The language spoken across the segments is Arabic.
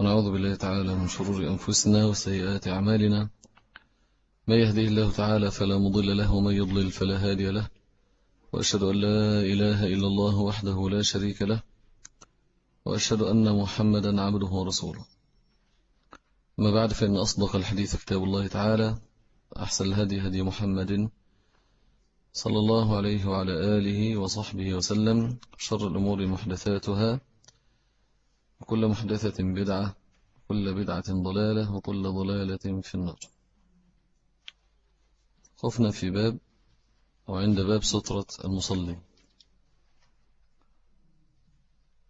ونعوذ بالله تعالى من شرور أنفسنا وسيئات أعمالنا. ما يهديه الله تعالى فلا مضل له ومن يضلل فلا هادي له. وأشهد أن لا إله إلا الله وحده لا شريك له. وأشهد أن محمدا عبده ورسوله. ما بعد فإن أصدق الحديث كتاب الله تعالى أحسن الهدي هدي محمد صلى الله عليه وعلى آله وصحبه وسلم شر الأمور محدثاتها وكل محدثة بدعة وكل بدعة ضلالة وكل ضلالة في النار. خفنا في باب وعند باب سترة المصلي.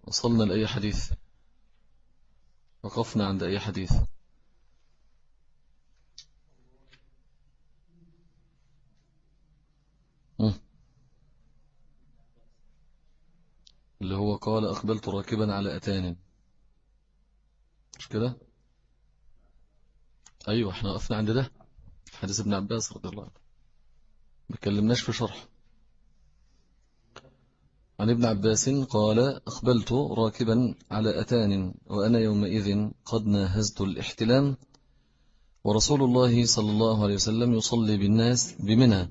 وصلنا لأي حديث؟ وقفنا عند أي حديث؟ اللي هو قال أقبلت راكبا على أتان. مش كده؟ أيوة إحنا وقفنا عند ده. حديث ابن عباس رضي الله عنه. ما كلمناش في شرح. عن ابن عباس قال أقبلت راكبا على أتان وأنا يومئذ قد ناهزت الاحتلام ورسول الله صلى الله عليه وسلم يصلي بالناس بمنى.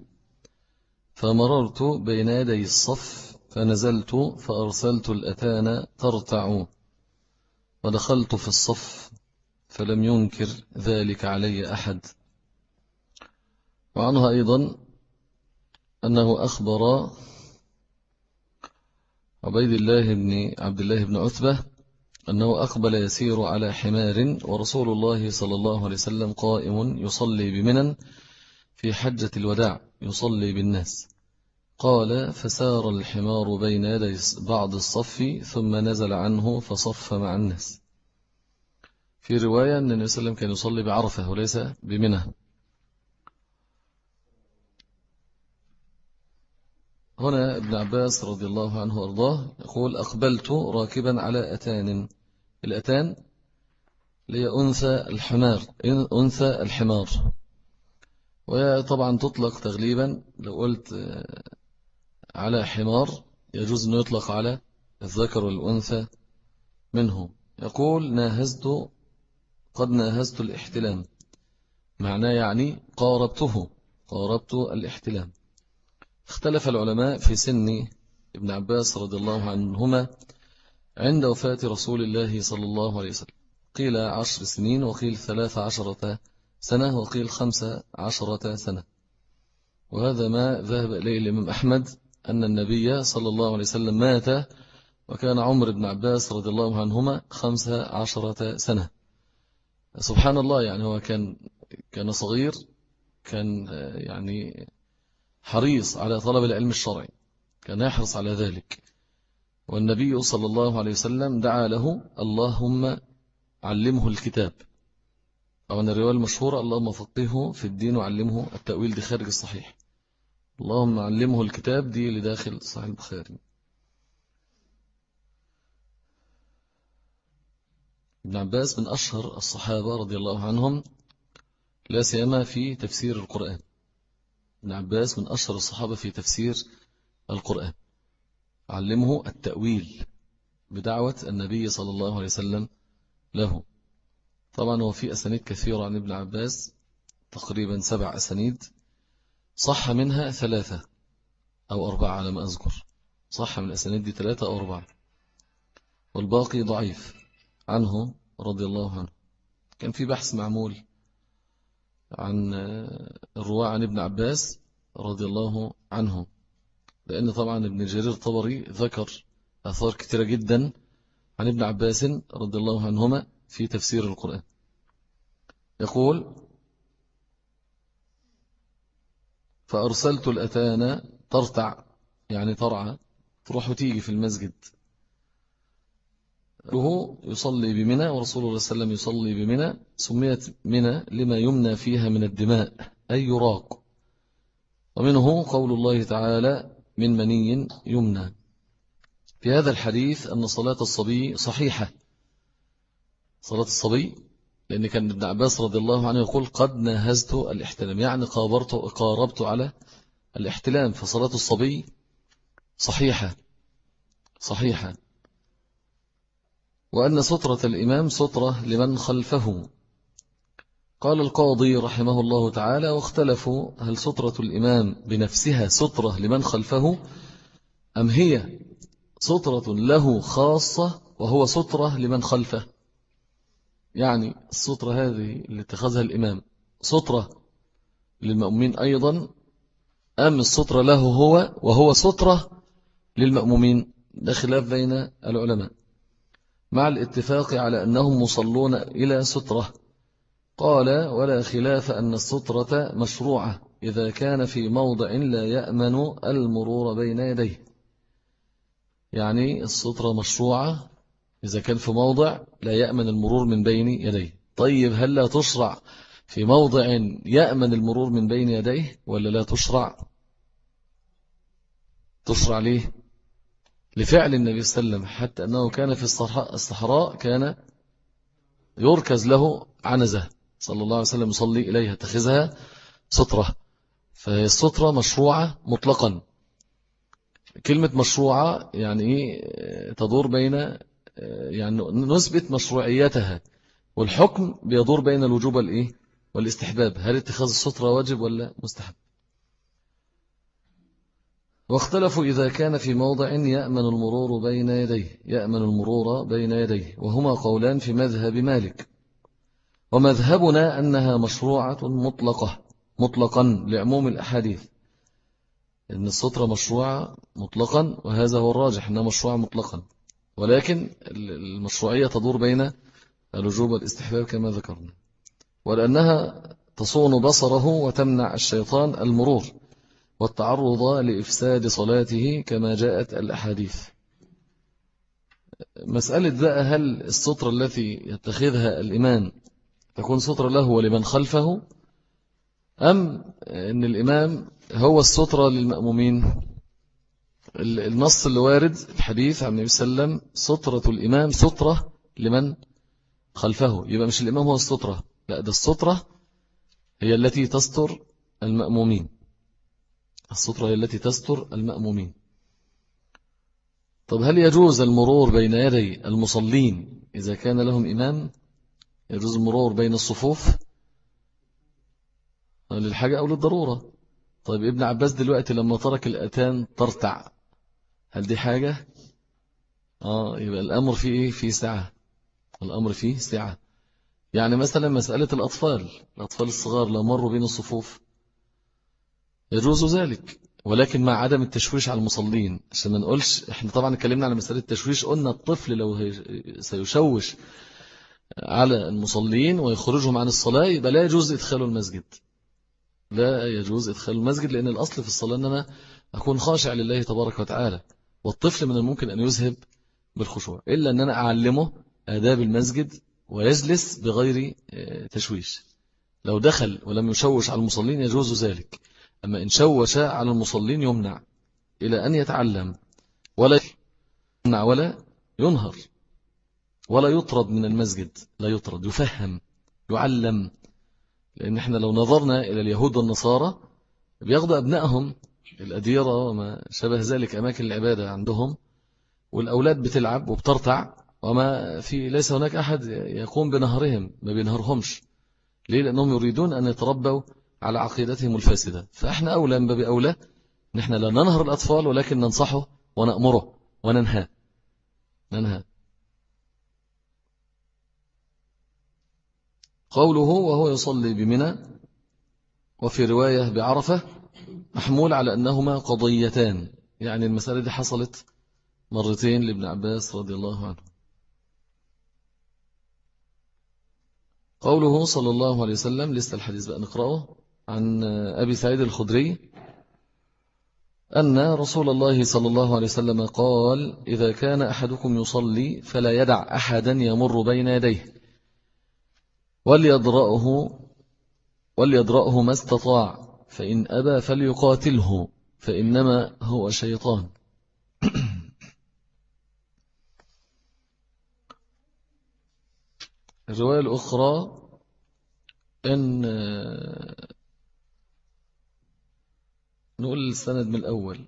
فمررت بين يدي الصف فنزلت فأرسلت الأتان ترتع. ودخلت في الصف فلم ينكر ذلك علي أحد. وعنها أيضا أنه أخبر عبيد الله بن عبد الله بن عتبة أنه أقبل يسير على حمار ورسول الله صلى الله عليه وسلم قائم يصلي بمنا في حجة الوداع يصلي بالناس. قال فسار الحمار بين يدي بعض الصف ثم نزل عنه فصف مع الناس. في رواية أن النبي صلى الله عليه وسلم كان يصلي بعرفة وليس بمنه هنا ابن عباس رضي الله عنه وأرضاه يقول أقبلت راكبا على أتان. الأتان هي أنثى الحمار أنثى الحمار. وهي طبعا تطلق تغليبا لو قلت على حمار يجوز أن يطلق على الذكر والأنثى منه. يقول ناهزت قد ناهزت الاحتلام. معناه يعني قاربته قاربت الاحتلام. اختلف العلماء في سن ابن عباس رضي الله عنهما عند وفاة رسول الله صلى الله عليه وسلم. قيل عشر سنين وقيل ثلاث عشرة سنة وقيل خمس عشرة سنة. وهذا ما ذهب إليه الإمام أحمد أن النبي صلى الله عليه وسلم مات وكان عمر بن عباس رضي الله عنهما خمس عشرة سنة. سبحان الله يعني هو كان كان صغير كان يعني حريص على طلب العلم الشرعي كان يحرص على ذلك. والنبي صلى الله عليه وسلم دعا له اللهم علمه الكتاب. أو أن الرواية المشهورة اللهم فقهه في الدين وعلمه التأويل دي خارج الصحيح. اللهم علمه الكتاب دي لداخل صحيح البخاري. ابن عباس من أشهر الصحابة رضي الله عنهم لا سيما في تفسير القرآن. ابن عباس من أشهر الصحابة في تفسير القرآن. علمه التأويل بدعوة النبي صلى الله عليه وسلم له. طبعا هو في أسانيد كثيرة عن ابن عباس تقريبا سبع أسانيد. صح منها ثلاثة أو أربعة على ما أذكر. صح من الأسانيد دي ثلاثة أو أربعة. والباقي ضعيف. عنه رضي الله عنه. كان في بحث معمول عن الرواة عن ابن عباس رضي الله عنه. لأن طبعا ابن جرير طبري ذكر أثار كثيرة جدا عن ابن عباس رضي الله عنهما في تفسير القرآن. يقول فأرسلت الأتانا ترتع يعني ترعى تروح وتيجي في المسجد. له يصلي بمنى ورسول الله صلى الله عليه وسلم يصلي بمنى سميت منى لما يمنى فيها من الدماء أي يراق. ومنه قول الله تعالى من مني يمنى. في هذا الحديث أن صلاة الصبي صحيحة. صلاة الصبي لأن كان ابن عباس رضي الله عنه يقول قد ناهزت الاحتلام يعني قابرت قاربت على الاحتلام فصلاة الصبي صحيحة صحيحة. وأن سطرة الإمام سطرة لمن خلفه. قال القاضي رحمه الله تعالى واختلفوا هل سطرة الإمام بنفسها سطرة لمن خلفه أم هي سطرة له خاصة وهو سطرة لمن خلفه؟ يعني السطرة هذه اللي اتخذها الإمام سطرة للمأمومين أيضا أم السطرة له هو وهو سطرة للمأمومين ده خلاف بين العلماء. مع الاتفاق على أنهم مصلون إلى سترة قال ولا خلاف أن السترة مشروعة إذا كان في موضع لا يأمن المرور بين يديه. يعني السترة مشروعة إذا كان في موضع لا يأمن المرور من بين يديه. طيب هل لا تشرع في موضع يأمن المرور من بين يديه ولا لا تشرع؟ تشرع ليه؟ لفعل النبي صلى الله عليه وسلم حتى أنه كان في الصحراء كان يركز له عنزة. صلى الله عليه وسلم يصلي إليها تخذها سطرة فهي السطرة مشروعة مطلقا. كلمة مشروعة يعني إيه؟ تدور بين يعني نثبت مشروعيتها. والحكم بيدور بين الوجوب والإيه؟ والاستحباب. هل اتخاذ السطرة واجب ولا مستحب؟ واختلفوا إذا كان في موضع يأمن المرور بين يديه. يأمن المرور بين يديه. وهما قولان في مذهب مالك. ومذهبنا أنها مشروعة مطلقة. مطلقا لعموم الأحاديث. إن السطرة مشروعة مطلقا وهذا هو الراجح أنها مشروعة مطلقا. ولكن المشروعية تدور بين الوجوب والاستحباب كما ذكرنا. ولأنها تصون بصره وتمنع الشيطان المرور والتعرض لإفساد صلاته كما جاءت الأحاديث. مسألة بقى هل السطر التي يتخذها الإمام تكون سطر له ولمن خلفه أم أن الإمام هو السطر للمأمومين؟ النص اللي وارد الحديث عن النبي صلى الله عليه وسلم سطرة الإمام سطرة لمن خلفه. يبقى مش الإمام هو السطرة. لا ده السطرة هي التي تستر المأمومين. السطرة هي التي تستر المأمومين. طب هل يجوز المرور بين يدي المصلين إذا كان لهم إمام؟ يجوز المرور بين الصفوف؟ للحاجة أو للضرورة. طيب ابن عباس دلوقتي لما ترك الأتان ترتع. هل دي حاجة؟ آه يبقى الأمر فيه إيه؟ فيه سعة. الأمر فيه سعة. يعني مثلا مسألة الأطفال. الأطفال الصغار لو مروا بين الصفوف. يجوز ذلك. ولكن مع عدم التشويش على المصلين. عشان ما نقولش إحنا طبعا اتكلمنا على مسألة التشويش قلنا الطفل لو سيشوش على المصلين ويخرجهم عن الصلاة يبقى لا يجوز إدخاله المسجد. لا يجوز إدخال المسجد لأن الأصل في الصلاة أن أنا أكون خاشع لله تبارك وتعالى. والطفل من الممكن أن يذهب بالخشوع إلا أن أنا أعلمه آداب المسجد ويجلس بغير آه، تشويش. لو دخل ولم يشوش على المصلين يجوز ذلك. أما إن شوش على المصلين يمنع إلى أن يتعلم ولا يمنع ولا ينهر ولا يطرد من المسجد لا يطرد يفهم يعلم. لأن إحنا لو نظرنا إلى اليهود والنصارى بياخدوا أبنائهم الأديرة وما شبه ذلك أماكن العبادة عندهم والأولاد بتلعب وبترتع وما في ليس هناك أحد يقوم بنهرهم ما بينهرهمش. ليه؟ لأنهم يريدون أن يتربوا على عقيدتهم الفاسدة. فإحنا أولى من باب أولى نحن لا ننهر الأطفال ولكن ننصحه ونأمره وننهى ننهى قوله وهو يصلي بمنى وفي رواية بعرفة محمول على أنهما قضيتان. يعني المسألة دي حصلت مرتين لابن عباس رضي الله عنه. قوله صلى الله عليه وسلم لست الحديث بقى نقرأه عن أبي سعيد الخدري أن رسول الله صلى الله عليه وسلم قال إذا كان أحدكم يصلي فلا يدع أحدا يمر بين يديه وليدرأه وليدرأه ما استطاع فإن أبى فليقاتله فإنما هو شيطان. الرواية الأخرى أن نقول السند من الأول.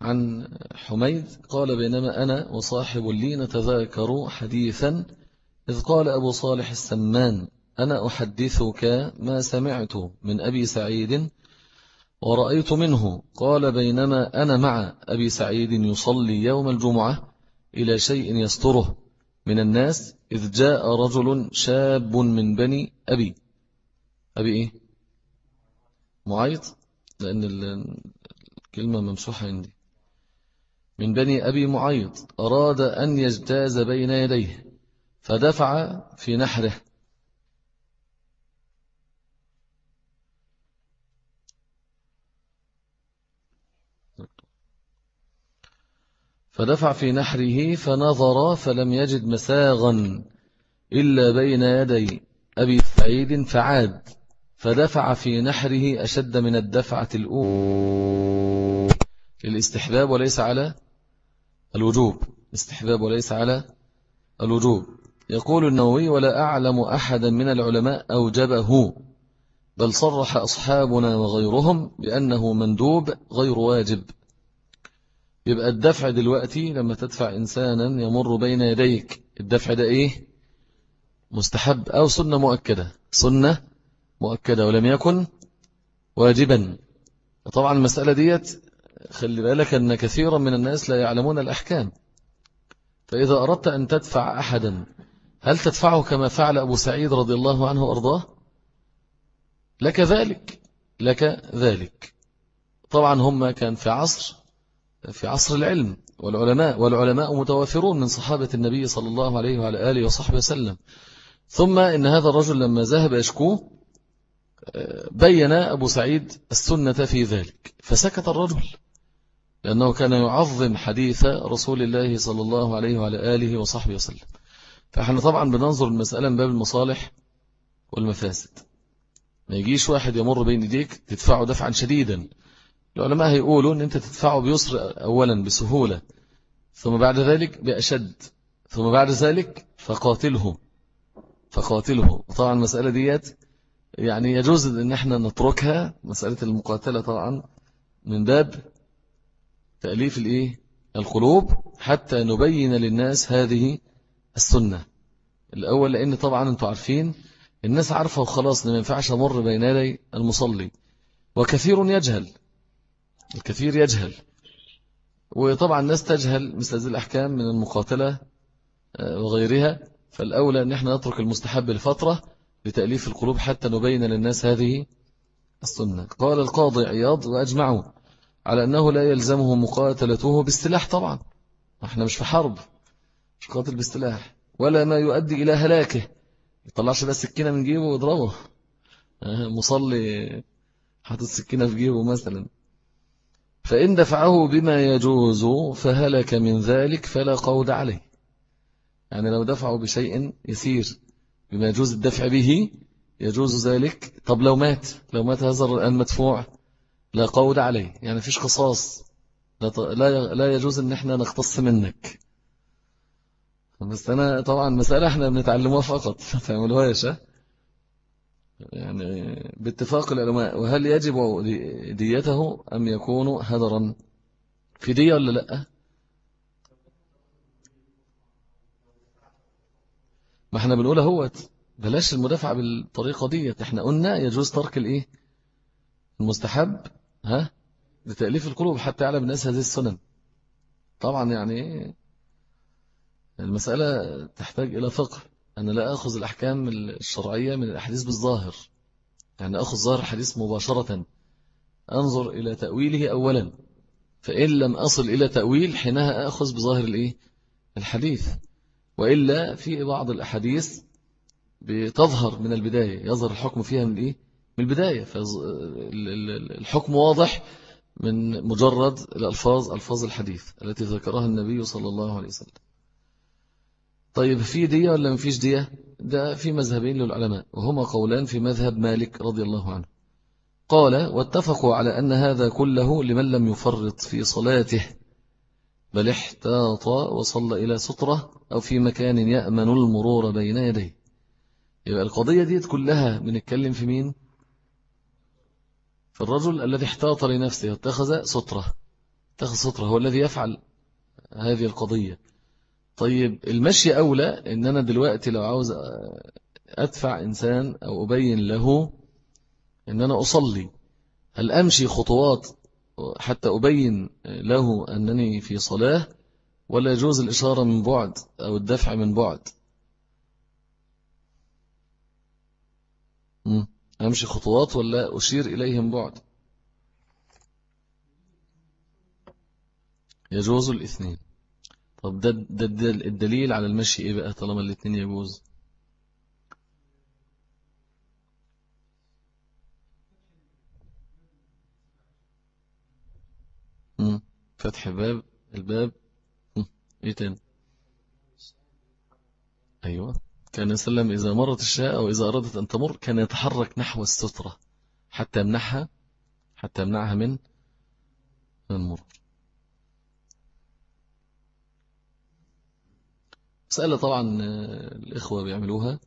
عن حميد قال بينما أنا وصاحب لي نتذاكر حديثا إذ قال أبو صالح السمان أنا أحدثك ما سمعت من أبي سعيد ورأيت منه. قال بينما أنا مع أبي سعيد يصلي يوم الجمعة إلى شيء يستره من الناس إذ جاء رجل شاب من بني أبي. أبي إيه؟ معيط لأن الكلمة ممسوحة عندي. من بني أبي معيط أراد أن يجتاز بين يديه فدفع في نحره. فدفع في نحره فنظر فلم يجد مساغا إلا بين يدي أبي سعيد فعاد فدفع في نحره أشد من الدفعة الأولى. للاستحباب وليس على الوجوب استحباب وليس على الوجوب. يقول النووي ولا أعلم أحدا من العلماء أوجبه بل صرح أصحابنا وغيرهم بأنه مندوب غير واجب. يبقى الدفع دلوقتي لما تدفع إنسانا يمر بين يديك. الدفع ده إيه؟ مستحب أو سنة مؤكدة؟ سنة مؤكدة ولم يكن واجبا. طبعا المسألة ديت خلي بالك أن كثيرا من الناس لا يعلمون الأحكام. فإذا أردت أن تدفع أحدا هل تدفعه كما فعل أبو سعيد رضي الله عنه وأرضاه؟ لك ذلك لك ذلك. طبعا هم كان في عصر في عصر العلم والعلماء والعلماء متوافرون من صحابة النبي صلى الله عليه وعلى آله وصحبه وسلم. ثم إن هذا الرجل لما ذهب يشكوه بين أبو سعيد السنة في ذلك. فسكت الرجل لأنه كان يعظم حديث رسول الله صلى الله عليه وعلى آله وصحبه وسلم. فإحنا طبعا بننظر المسألة من باب المصالح والمفاسد. ما يجيش واحد يمر بين يديك تدفعه دفعا شديدا. العلماء هيقولوا أن أنت تدفعه بيسر أولا بسهولة ثم بعد ذلك بأشد ثم بعد ذلك فقاتله فقاتله. طبعا المسألة ديت يعني يجوز أن إحنا نتركها مسألة المقاتلة طبعا من باب تأليف الإيه؟ القلوب حتى نبين للناس هذه السنة. الأول لأن طبعا أنتم عارفين الناس عارفة وخلاص ما ينفعش أمر بين يدي المصلي وكثير يجهل. الكثير يجهل. وطبعا الناس تجهل مثل هذه الأحكام من المقاتلة آه، وغيرها. فالأولى أن إحنا نترك المستحب لفترة لتأليف القلوب حتى نبين للناس هذه السنة. قال القاضي عياض وأجمعوا على أنه لا يلزمه مقاتلته بالسلاح طبعا. إحنا مش في حرب مش قاتل بالسلاح ولا ما يؤدي إلى هلاكه. يطلعش بس سكينة من جيبه ويضربه. آه، مصلي حاطط سكينة في جيبه مثلا. فإن دفعه بما يجوز فهلك من ذلك فلا قود عليه. يعني لو دفعه بشيء يسير بما يجوز الدفع به يجوز ذلك. طب لو مات لو مات هذا المدفوع لا قود عليه. يعني فيش قصاص. لا لا يجوز إن إحنا نختص منك. بس أنا طبعا مسألة إحنا بنتعلموها فقط. فهملوهاش يعني باتفاق العلماء وهل يجب ديته أم يكون هدرا؟ في دية ولا لأ؟ ما إحنا بنقول اهوت بلاش المدافعة بالطريقة دي إحنا قلنا يجوز ترك الإيه؟ المستحب ها؟ لتأليف القلوب حتى يعلم الناس هذه السنن. طبعا يعني المسألة تحتاج إلى فقه. أنا لا أخذ الأحكام الشرعية من الأحاديث بالظاهر. يعني أخذ ظاهر الحديث مباشرة. أنظر إلى تأويله أولا. فإن لم أصل إلى تأويل حينها أخذ بظاهر الإيه؟ الحديث. وإلا في بعض الأحاديث بتظهر من البداية. يظهر الحكم فيها من إيه؟ من البداية. فالحكم واضح من مجرد الألفاظ ألفاظ الحديث التي ذكرها النبي صلى الله عليه وسلم. طيب في دية ولا ما فيش دية ده في مذهبين للعلماء وهما قولان في مذهب مالك رضي الله عنه. قال واتفقوا على أن هذا كله لمن لم يفرط في صلاته بل احتاط وصلى إلى سطرة أو في مكان يأمن المرور بين يديه. يبقى القضية دي كلها بنتكلم في مين؟ في الرجل الذي احتاط لنفسه واتخذ سطرة تاخذ سترة هو الذي يفعل هذه القضية. طيب المشي أولى إن أنا دلوقتي لو عاوز أدفع إنسان أو أبين له إن أنا أصلي هل أمشي خطوات حتى أبين له أنني في صلاة ولا يجوز الإشارة من بعد أو الدفع من بعد؟ أمشي خطوات ولا أشير إليهم بعد؟ يجوز الاثنين. طب ده, ده, ده الدليل على المشي إيه بقى طالما الاثنين يجوز؟ فتح باب الباب. إيه تاني؟ أيوه. كان يسلم إذا مرت الشاء أو إذا أرادت أن تمر كان يتحرك نحو السترة حتى يمنعها حتى يمنعها من المرور مسألة طبعا الإخوة بيعملوها.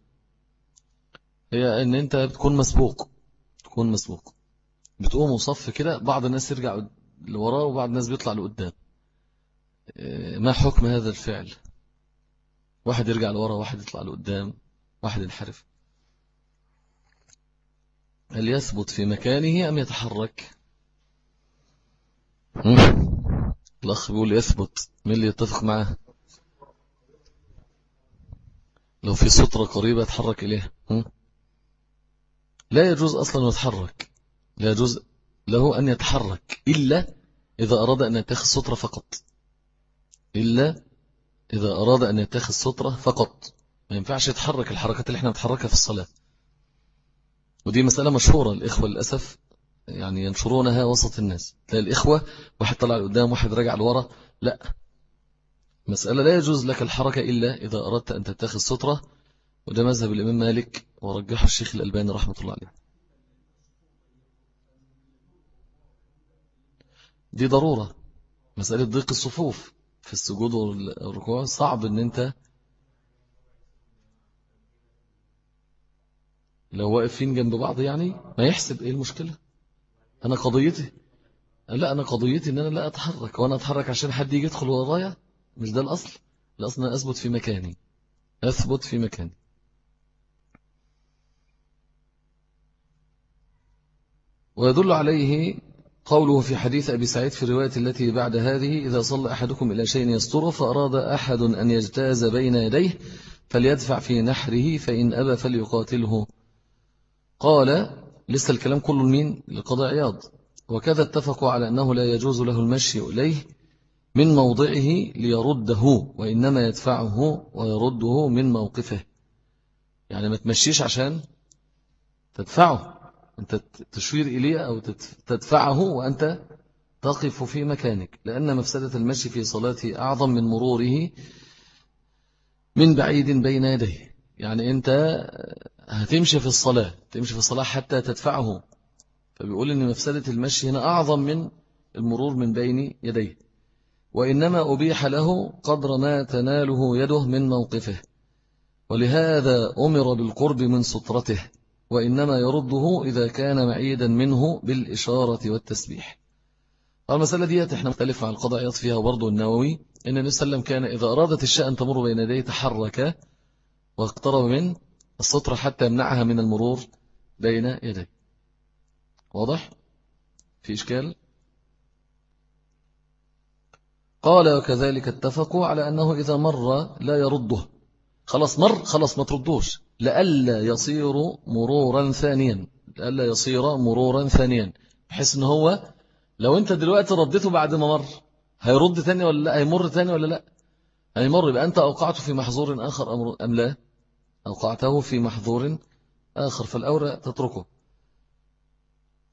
هي أن أنت بتكون مسبوق تكون مسبوق. بتقوم وصف كده بعض الناس يرجع لوراه وبعض الناس بيطلع لقدام. آه، ما حكم هذا الفعل؟ واحد يرجع لورا واحد يطلع لقدام واحد ينحرف. هل يثبت في مكانه أم يتحرك؟ الأخ بيقول يثبت. من اللي يتفق معه لو في سطرة قريبة يتحرك إليها. لا يجوز أصلا يتحرك. لا يجوز له أن يتحرك إلا إذا أراد أن يتخذ سطرة فقط. إلا إذا أراد أن يتخذ سطرة فقط. ما ينفعش يتحرك الحركات اللي إحنا نتحركها في الصلاة. ودي مسألة مشهورة الإخوة للأسف يعني ينشرونها وسط الناس. تلاقي الإخوة واحد طلع لقدام واحد رجع لورا. لا مسألة لا يجوز لك الحركة إلا إذا أردت أن تتخذ سطرة وده مذهب الإمام مالك ورجحه الشيخ الألباني رحمة الله عليه. دي ضرورة. مسألة ضيق الصفوف في السجود والركوع صعب إن أنت لو واقفين جنب بعض يعني ما يحسب إيه المشكلة؟ أنا قضيتي. لا أنا قضيتي إن أنا لا أتحرك وأنا أتحرك عشان حد يجي يدخل ورايا؟ مش ده الأصل؟ الأصل أنا أثبت في مكاني. أثبت في مكاني. ويدل عليه قوله في حديث أبي سعيد في الرواية التي بعد هذه إذا صلى أحدكم إلى شيء يستره فأراد أحد أن يجتاز بين يديه فليدفع في نحره فإن أبى فليقاتله. قال لسه الكلام كله لمين؟ لقضى عياض. وكذا اتفقوا على أنه لا يجوز له المشي إليه. من موضعه ليرده وإنما يدفعه ويرده من موقفه. يعني ما تمشيش عشان تدفعه. أنت تشير إليه أو تدفعه وأنت تقف في مكانك. لأن مفسدة المشي في صلاته أعظم من مروره من بعيد بين يديه. يعني أنت هتمشي في الصلاة تمشي في الصلاة حتى تدفعه. فبيقول أن مفسدة المشي هنا أعظم من المرور من بين يديه. وإنما أبيح له قدر ما تناله يده من موقفه ولهذا أمر بالقرب من سطرته وإنما يرده إذا كان معيدا منه بالإشارة والتسبيح المسألة دي إحنا مختلف عن القضاء فيها وبرضه النووي إن النبي صلى الله عليه وسلم كان إذا أرادت الشاء أن تمر بين يديه تحرك واقترب من السطر حتى يمنعها من المرور بين يديه واضح؟ في إشكال؟ قال وكذلك اتفقوا على أنه إذا مر لا يرده. خلاص مر خلاص ما تردوش. لألا يصير مرورا ثانيا. لألا يصير مرورا ثانيا. بحيث إن هو لو أنت دلوقتي رديته بعد ما مر هيرد ثاني ولا لا؟ هيمر ثاني ولا لا؟ هيمر. يبقى أنت أوقعته في محظور آخر أم لا؟ أوقعته في محظور آخر. فالأورى تتركه.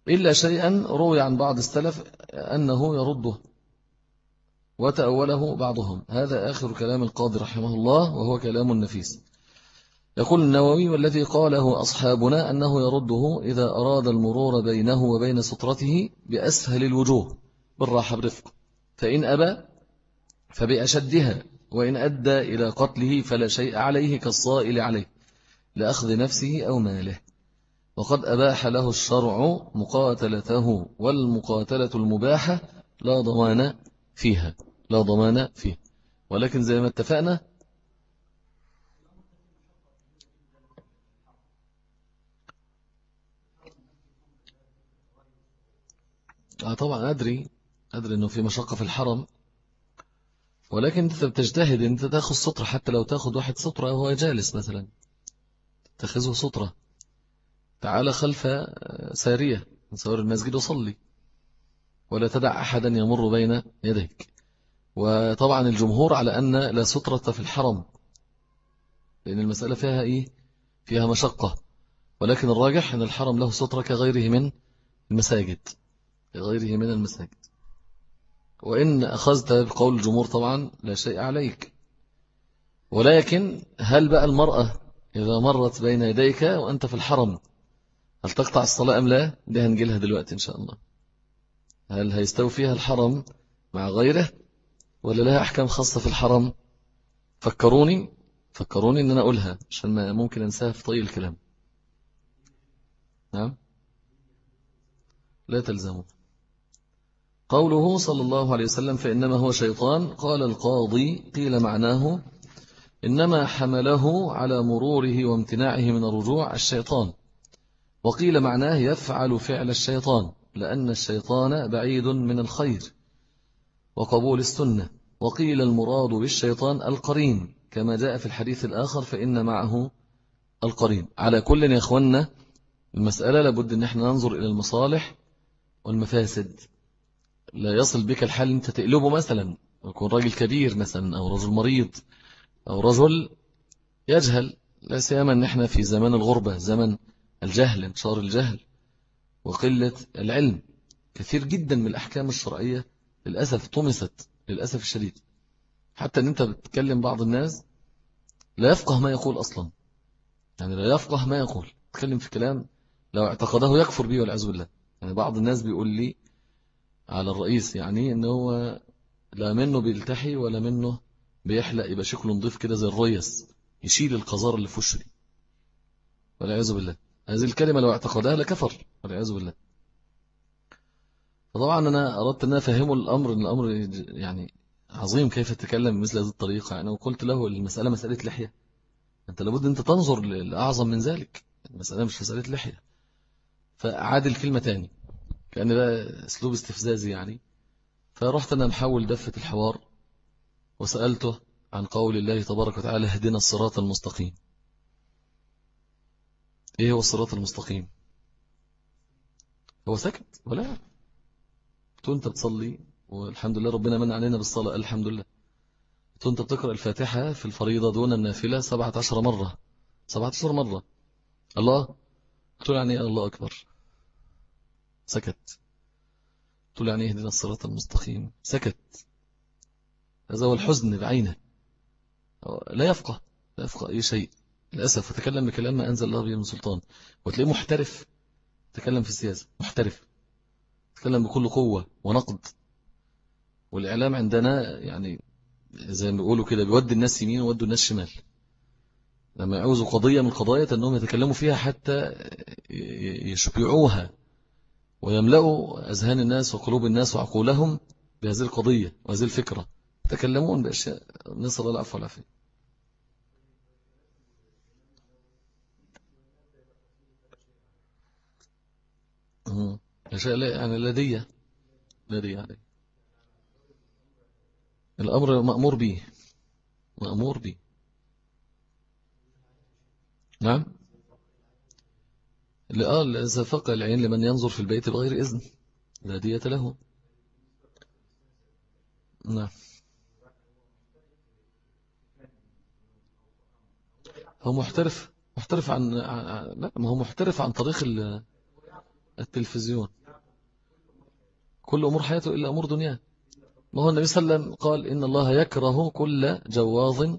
إلا شيئا روي عن بعض السلف أنه يرده. وتأوله بعضهم. هذا آخر كلام القاضي رحمه الله وهو كلام نفيس يقول النووي والذي قاله أصحابنا أنه يرده إذا أراد المرور بينه وبين سطرته بأسهل الوجوه بالراحة برفق فإن أبى فبأشدها وإن أدى إلى قتله فلا شيء عليه كالصائل عليه لأخذ نفسه أو ماله. وقد أباح له الشرع مقاتلته والمقاتلة المباحة لا ضمان فيها لا ضمان فيه ولكن زي ما اتفقنا آه طبعا أدري أدري أنه في مشقة في الحرم ولكن أنت بتجتهد أنت تأخذ سطرة حتى لو تأخذ واحد سطرة وهو جالس مثلا تأخذه سطرة تعال خلف سارية من سوار المسجد وصلي. ولا تدع أحدا يمر بين يديك. وطبعا الجمهور على أن لا سترة في الحرم لأن المسألة فيها إيه؟ فيها مشقة. ولكن الراجح أن الحرم له سترة كغيره من المساجد كغيره من المساجد. وإن أخذت بقول الجمهور طبعا لا شيء عليك. ولكن هل بقى المرأة إذا مرت بين يديك وأنت في الحرم هل تقطع الصلاة أم لا؟ دي هنجيلها دلوقتي إن شاء الله. هل هيستوي فيها الحرم مع غيره ولا لها أحكام خاصة في الحرم؟ فكروني فكروني أن أنا أقولها عشان ما ممكن أنساها في طي الكلام. نعم؟ لا تلزموا. قوله صلى الله عليه وسلم فإنما هو شيطان قال القاضي قيل معناه إنما حمله على مروره وامتناعه من الرجوع الشيطان وقيل معناه يفعل فعل الشيطان. لأن الشيطان بعيد من الخير. وقبول السنة. وقيل المراد بالشيطان القرين. كما جاء في الحديث الآخر فإن معه القرين. على كل يا أخوانا المسألة لابد أن إحنا ننظر إلى المصالح والمفاسد. لا يصل بك الحال أنت تقلبه مثلا. يكون راجل كبير مثلا أو رجل مريض أو رجل يجهل. لا سيما أن إحنا في زمان الغربة زمن الجهل انتشار الجهل. وقلة العلم. كثير جدا من الأحكام الشرعية للأسف طمست للأسف الشديد. حتى أن أنت بتكلم بعض الناس لا يفقه ما يقول أصلا. يعني لا يفقه ما يقول. تكلم في كلام لو اعتقده يكفر به والعزو بالله. يعني بعض الناس بيقول لي على الرئيس يعني أنه هو لا منه بيلتحي ولا منه بيحلق. يبقى شكله نضيف كده زي الريس يشيل القذار اللي في وشه والعياذ بالله. هذه الكلمة لو اعتقدها لكفر والعياذ بالله. فطبعا أنا أردت أن أفهمه الأمر أن الأمر يعني عظيم كيف تتكلم بمثل هذه الطريقة. يعني وقلت له المسألة مسألة لحية. أنت لابد أنت تنظر لأعظم من ذلك. المسألة مش مسألة لحية. فأعاد الكلمة تاني. كأن ده أسلوب استفزازي يعني. فرحت أنا محول دفة الحوار وسألته عن قول الله تبارك وتعالى اهدنا الصراط المستقيم. إيه هو الصراط المستقيم؟ هو سكت ولا؟ أنت بتصلي والحمد لله ربنا من علينا بالصلاة الحمد لله. أنت بتقرأ الفاتحة في الفريضة دون النافلة سبعة عشر مرة. سبعة عشر مرة. الله؟ تقول يعني الله أكبر. سكت. تقول يعني اهدنا الصراط المستقيم. سكت. هذا هو الحزن بعينه. لا يفقه لا يفقه أي شيء. للأسف فتكلم بكلام ما أنزل الله به من سلطان. وتلاقيه محترف. تكلم في السياسة محترف. تكلم بكل قوة ونقد. والإعلام عندنا يعني زي ما بيقولوا كده بيودي الناس يمين ويودوا الناس شمال. لما يعوزوا قضية من القضايا أنهم يتكلموا فيها حتى يشبعوها. ويملأوا أذهان الناس وقلوب الناس وعقولهم بهذه القضية وهذه الفكرة. يتكلمون بأشياء نسأل الله العفو والعافية. أشياء يعني لدي لدي يعني. الأمر مأمور به مأمور به نعم. إذا فقع العين لمن ينظر في البيت بغير إذن لا دية له. نعم. هو محترف محترف عن لا ما هو محترف عن طريق التلفزيون. كل أمور حياته إلا أمور دنيا ما هو النبي صلى الله عليه وسلم قال إن الله يكره كل جواظ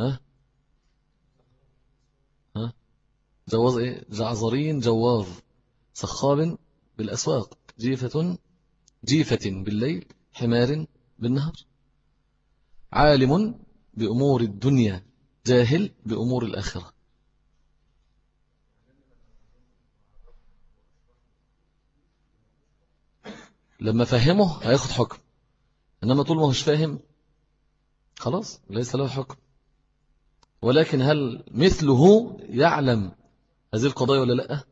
ها؟ ها؟ جواظ إيه؟ جعزرين جواظ سخاب بالأسواق جيفة جيفة بالليل حمار بالنهار. عالم بأمور الدنيا جاهل بأمور الآخرة. لما فهمه هياخد حكم. إنما طول ما هوش فاهم خلاص ليس له حكم. ولكن هل مثله يعلم هذه القضايا ولا لأ؟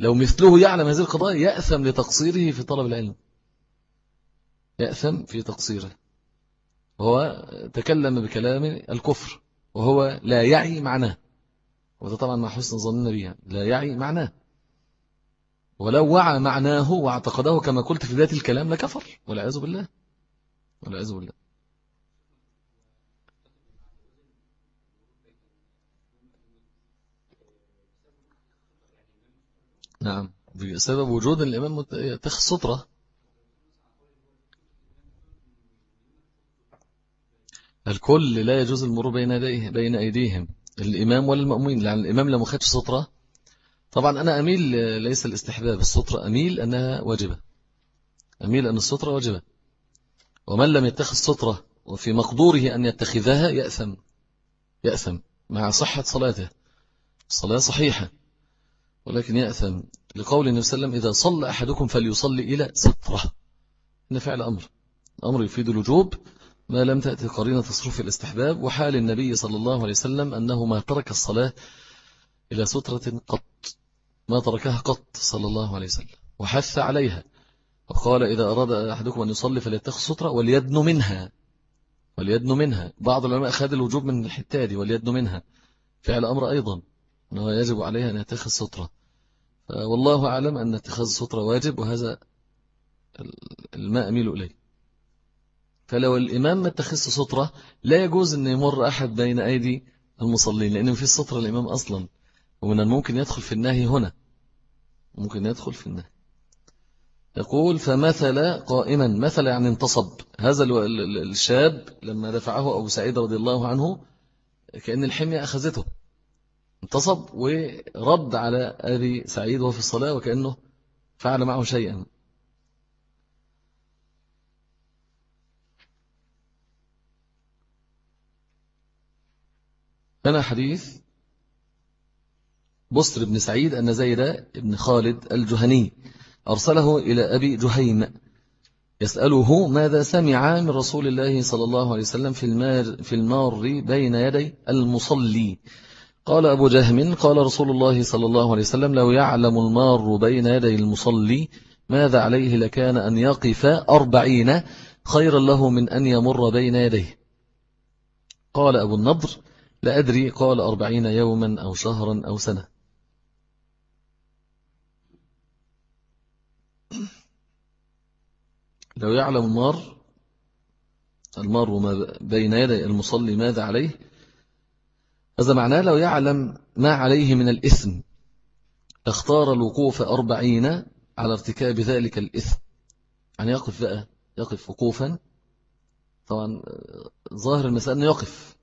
لو مثله يعلم هذه القضايا يأثم لتقصيره في طلب العلم. يأثم في تقصيره. وهو تكلم بكلام الكفر وهو لا يعي معناه. وده طبعا مع حسن ظننا بها لا يعي معناه. ولو وعى معناه واعتقده كما قلت في ذات الكلام لكفر والعياذ بالله والعياذ بالله. نعم. بسبب وجود الإمام يتخذ سطرة. الكل لا يجوز المرور بين بين أيديهم. الإمام ولا المأمومين لأن الإمام لو خدش سطرة. طبعا أنا أميل ليس الاستحباب السطرة أميل أنها واجبة. أميل أن السطرة واجبة. ومن لم يتخذ سطرة وفي مقدوره أن يتخذها يأثم. يأثم مع صحة صلاته. الصلاة صحيحة ولكن يأثم لقول النبي صلى الله عليه وسلم إذا صلى أحدكم فليصلي إلى سترة. إن فعل أمر. أمر يفيد الوجوب ما لم تأتي قرينة تصرف الاستحباب وحال النبي صلى الله عليه وسلم أنه ما ترك الصلاة إلى سترة قط. ما تركها قط صلى الله عليه وسلم وحث عليها وقال إذا أراد أحدكم أن يصلي فليتخذ سترة وليدن منها وليدن منها. بعض العلماء أخذ الوجوب من الحتة دي وليدن منها. فعل أمر أيضا أنه يجب عليها أن يتخذ سترة. والله أعلم أن اتخاذ السترة واجب وهذا الماء أميل إليه. فلو الإمام ما اتخذ سترة لا يجوز أن يمر أحد بين أيدي المصلين لأنه في السترة الإمام أصلا. ومن الممكن يدخل في النهي هنا. ممكن يدخل في النهي. يقول فمثل قائما مثل يعني انتصب. هذا الشاب لما دفعه أبو سعيد رضي الله عنه كأن الحمية أخذته. انتصب ورد على أبي سعيد وهو في الصلاة وكأنه فعل معه شيئا. كان حديث بصر بن سعيد أن زيد بن خالد الجهني أرسله إلى أبي جهيم يسأله ماذا سمع من رسول الله صلى الله عليه وسلم في المار, في المار بين يدي المصلي؟ قال أبو جهم قال رسول الله صلى الله عليه وسلم لو يعلم المار بين يدي المصلي ماذا عليه لكان أن يقف أربعين خيرا له من أن يمر بين يديه. قال أبو النضر لا أدري قال أربعين يوما أو شهرا أو سنة. لو يعلم المار المار بين يدي المصلي ماذا عليه؟ هذا معناه لو يعلم ما عليه من الإثم اختار الوقوف أربعين على ارتكاب ذلك الإثم. يعني يقف بقى يقف وقوفا. طبعا ظاهر المسألة أنه يقف.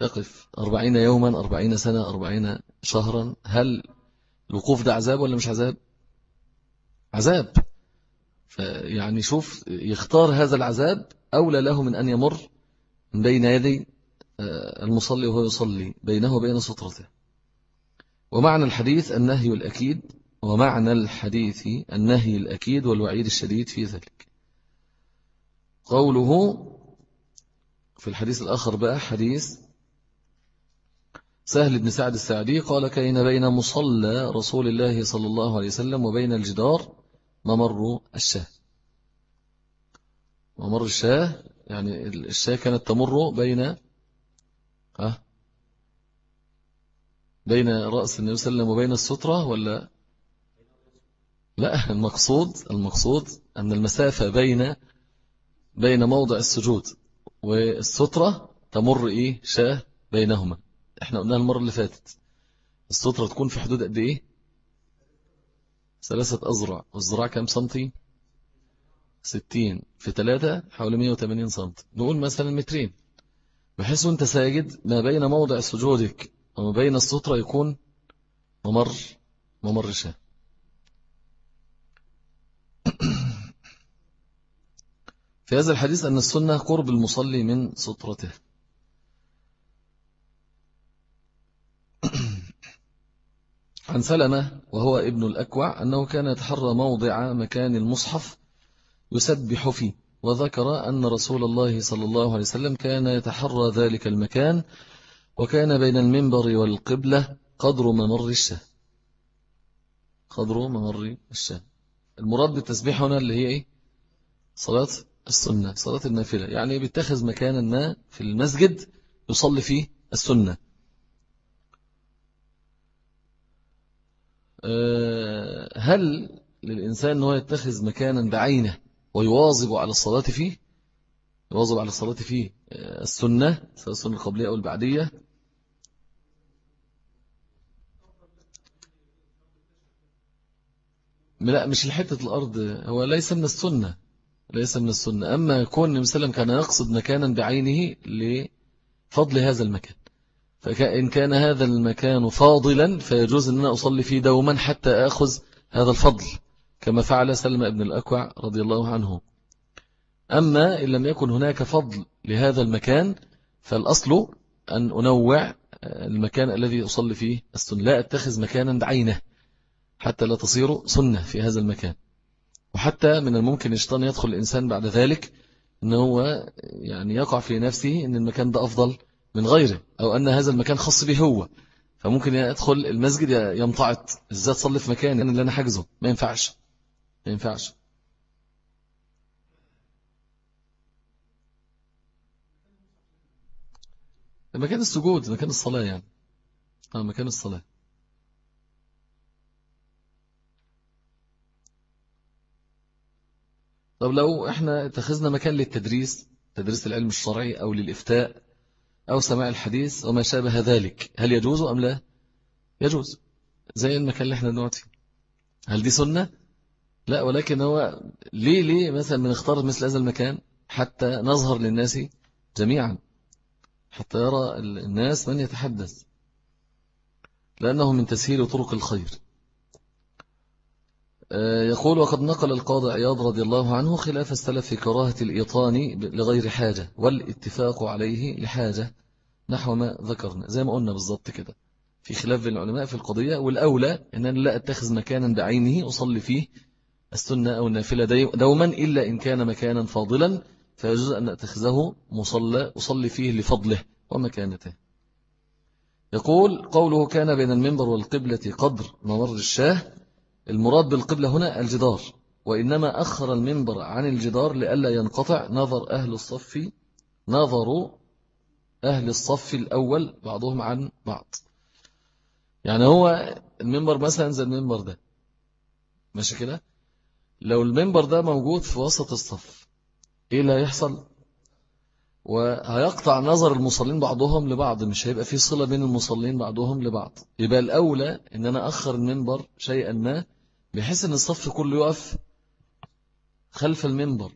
يقف أربعين يوما أربعين سنة أربعين شهرا. هل الوقوف ده عذاب ولا مش عذاب؟ عذاب. يعني شوف يختار هذا العذاب أولى له من أن يمر بين يدي آه، المصلي وهو يصلي بينه وبين سطرته ومعنى الحديث النهي الأكيد ومعنى الحديث النهي الأكيد والوعيد الشديد في ذلك. قوله في الحديث الآخر بقى حديث سهل بن سعد السعدي قال كاين بين مصلى رسول الله صلى الله عليه وسلم وبين الجدار ممر الشاه. ممر الشاه يعني الشاه كانت تمر بين ها؟ بين رأس النبي صلى الله عليه وسلم وبين السترة ولا؟ لا المقصود المقصود أن المسافة بين بين موضع السجود والسترة تمر إيه؟ شاه بينهما. إحنا قلناها المرة اللي فاتت. السترة تكون في حدود قد إيه؟ ثلاثة أزرع. والزراع كام سنتي؟ ستين. في ثلاثة حوالي 180 سنتي نقول مثلا مترين. بحيث وأنت ساجد ما بين موضع سجودك وما بين السترة يكون ممر ممر شاه في هذا الحديث أن السنة قرب المصلي من سترته. عن سلمة وهو ابن الأكوع أنه كان يتحرى موضع مكان المصحف يسبح فيه وذكر أن رسول الله صلى الله عليه وسلم كان يتحرى ذلك المكان وكان بين المنبر والقبلة قدر ممر الشاه. قدر ممر الشاه. المراد بالتسبيح هنا اللي هي إيه؟ صلاة السنة صلاة النافلة. يعني بيتخذ مكانا ما في المسجد يصلي فيه السنة. هل للإنسان أنه يتخذ مكانا بعينه ويواظب على الصلاة فيه؟ يواظب على الصلاة فيه أه، السنة سواء السنة القبلية أو البعدية؟ لا مش الحتة الأرض هو ليس من السنة ليس من السنة. أما كون النبي صلى الله عليه وسلم كان يقصد مكانا بعينه لفضل هذا المكان. فإن كان هذا المكان فاضلا فيجوز أن أنا أصلي فيه دوما حتى أخذ هذا الفضل كما فعل سلمى بن الأكوع رضي الله عنه. أما إن لم يكن هناك فضل لهذا المكان فالأصل أن أنوع المكان الذي أصلي فيه السنة. لا أتخذ مكانا بعينه حتى لا تصير سنة في هذا المكان. وحتى من الممكن الشيطان يدخل الإنسان بعد ذلك أنه يعني يقع في نفسه أن المكان ده أفضل من غيره أو أن هذا المكان خاص به هو. فممكن يدخل المسجد يمتعط إزاي تصلي في مكان اللي أنا حاجزه؟ ما ينفعش. ما ينفعش. مكان السجود مكان الصلاة يعني. آه مكان الصلاة. طب لو إحنا اتخذنا مكان للتدريس تدريس العلم الشرعي أو للإفتاء أو سماع الحديث وما شابه ذلك. هل يجوز أم لا؟ يجوز. زي المكان اللي إحنا نقعد فيه. هل دي سنة؟ لا ولكن هو ليه ليه مثلا بنختار مثل هذا المكان حتى نظهر للناس جميعا حتى يرى الناس من يتحدث؟ لأنه من تسهيل طرق الخير. يقول وقد نقل القاضي عياض رضي الله عنه خلاف السلف في كراهة الإيطان لغير حاجة والاتفاق عليه لحاجة نحو ما ذكرنا. زي ما قلنا بالضبط كده. في خلاف بين العلماء في القضية والأولى أن أنا لا أتخذ مكانا بعينه أصلي فيه السنة أو النافلة دوما إلا إن كان مكانا فاضلا فيجوز أن أتخذه مصلى أصلي فيه لفضله ومكانته. يقول قوله كان بين المنبر والقبلة قدر ممر الشاه المراد بالقبلة هنا الجدار وإنما أخر المنبر عن الجدار لئلا ينقطع نظر أهل الصف نظر أهل الصف الأول بعضهم عن بعض. يعني هو المنبر مثلا زي المنبر ده. ماشي كده؟ لو المنبر ده موجود في وسط الصف إيه اللي هيحصل؟ وهيقطع نظر المصلين بعضهم لبعض مش هيبقى في صلة بين المصلين بعضهم لبعض. يبقى الأولى إن أنا أخر المنبر شيئا ما بحيث أن الصف كله يقف خلف المنبر.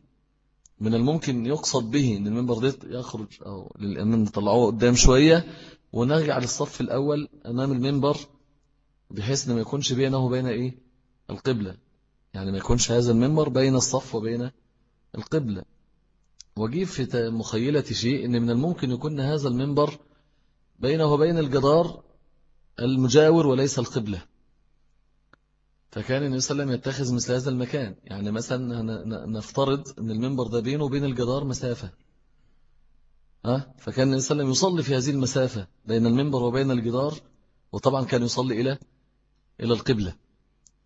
من الممكن يقصد به أن المنبر ده يخرج أو للأمن نطلعوه قدام شوية ونرجع للصف الأول أمام المنبر بحيث أن ما يكونش بينه وبين إيه؟ القبلة. يعني ما يكونش هذا المنبر بين الصف وبين القبلة. وجيب في مخيلة شيء أن من الممكن يكون هذا المنبر بينه وبين الجدار المجاور وليس القبلة. فكان النبي صلى الله عليه وسلم يتخذ مثل هذا المكان. يعني مثلا نفترض أن المنبر ده بينه وبين الجدار مسافة. ها؟ فكان النبي صلى الله عليه وسلم يصلي في هذه المسافة بين المنبر وبين الجدار وطبعا كان يصلي إلى إلى القبلة.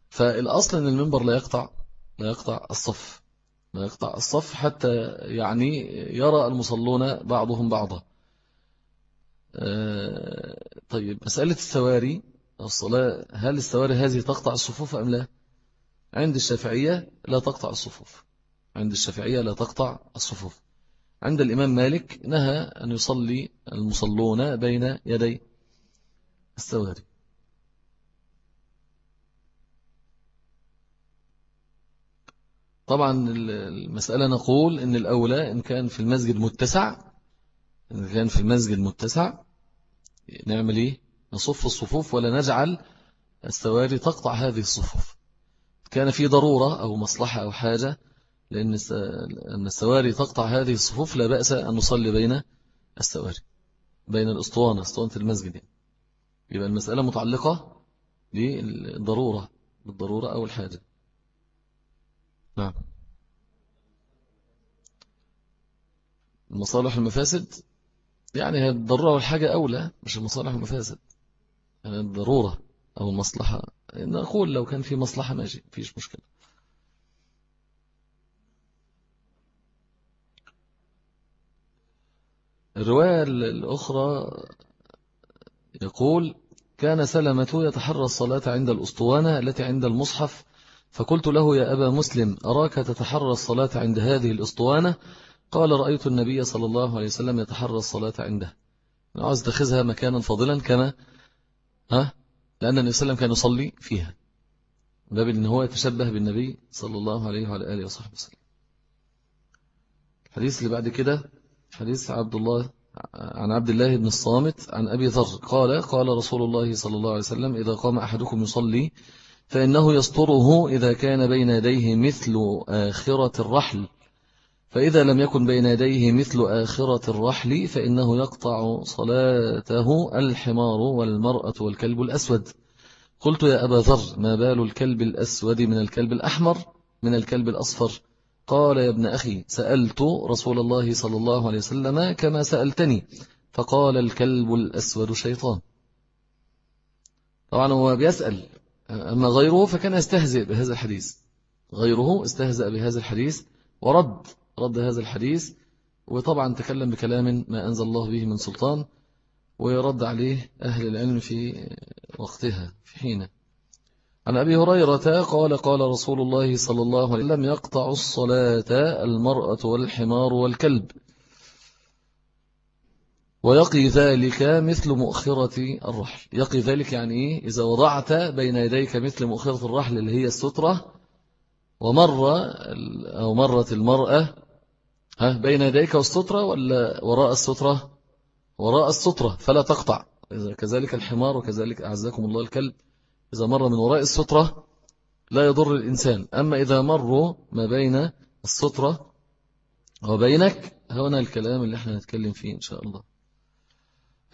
فالأصل أن المنبر لا يقطع لا يقطع الصف. لا يقطع الصف حتى يعني يرى المصلون بعضهم بعضا. آه، طيب مسألة السواري الصلاة هل السواري هذه تقطع الصفوف أم لا؟ عند الشافعية لا تقطع الصفوف. عند الشافعية لا تقطع الصفوف. عند الإمام مالك نهى أن يصلي المصلون بين يدي السواري. طبعا المسألة نقول إن الأولى إن كان في المسجد متسع إن كان في المسجد متسع نعمل إيه؟ نصف الصفوف ولا نجعل السواري تقطع هذه الصفوف. كان في ضرورة أو مصلحة أو حاجة لأن السواري تقطع هذه الصفوف لا بأس أن نصلي بين السواري بين الأسطوانة أسطوانة المسجد يعني. يبقى المسألة متعلقة بالضرورة بالضرورة أو الحاجة. نعم. المصالح والمفاسد يعني الضرورة والحاجة أولى مش المصالح والمفاسد يعني الضرورة أو المصلحة. نقول لو كان في مصلحة ماشي فيش مشكلة. الرواية الأخرى يقول كان سلمة يتحرى الصلاة عند الأسطوانة التي عند المصحف فقلت له يا أبا مسلم أراك تتحرى الصلاة عند هذه الأسطوانة? قال رأيت النبي صلى الله عليه وسلم يتحرى الصلاة عنده. عاوز تخذها مكانا فاضلا كما ها لأن النبي صلى الله عليه وسلم كان يصلي فيها. باب أن هو يتشبه بالنبي صلى الله عليه وعلى آله وصحبه وسلم. الحديث اللي بعد كده حديث عبد الله عن عبد الله بن الصامت عن أبي ذر. قال قال رسول الله صلى الله عليه وسلم إذا قام أحدكم يصلي فإنه يسطره إذا كان بين يديه مثل آخرة الرحل. فإذا لم يكن بين يديه مثل آخرة الرحل فإنه يقطع صلاته الحمار والمرأة والكلب الأسود. قلت يا أبا ذر ما بال الكلب الأسود من الكلب الأحمر من الكلب الأصفر؟ قال يا ابن أخي سألت رسول الله صلى الله عليه وسلم كما سألتني فقال الكلب الأسود شيطان. طبعا هو بيسأل أما غيره فكان يستهزئ بهذا الحديث. غيره استهزأ بهذا الحديث ورد رد هذا الحديث وطبعا تكلم بكلام ما أنزل الله به من سلطان ويرد عليه أهل العلم في وقتها في حينه. عن أبي هريرة قال قال رسول الله صلى الله عليه وسلم يقطع الصلاة المرأة والحمار والكلب. ويقي ذلك مثل مؤخرة الرحل. يقي ذلك يعني إيه؟ إذا وضعت بين يديك مثل مؤخرة الرحل اللي هي السترة ومر أو مرت المرأة ها بين يديك والسترة ولا وراء السترة؟ وراء السترة فلا تقطع. كذلك الحمار وكذلك أعزكم الله الكلب إذا مر من وراء السترة لا يضر الإنسان. أما إذا مروا ما بين السترة وبينك هنا الكلام اللي إحنا نتكلم فيه إن شاء الله.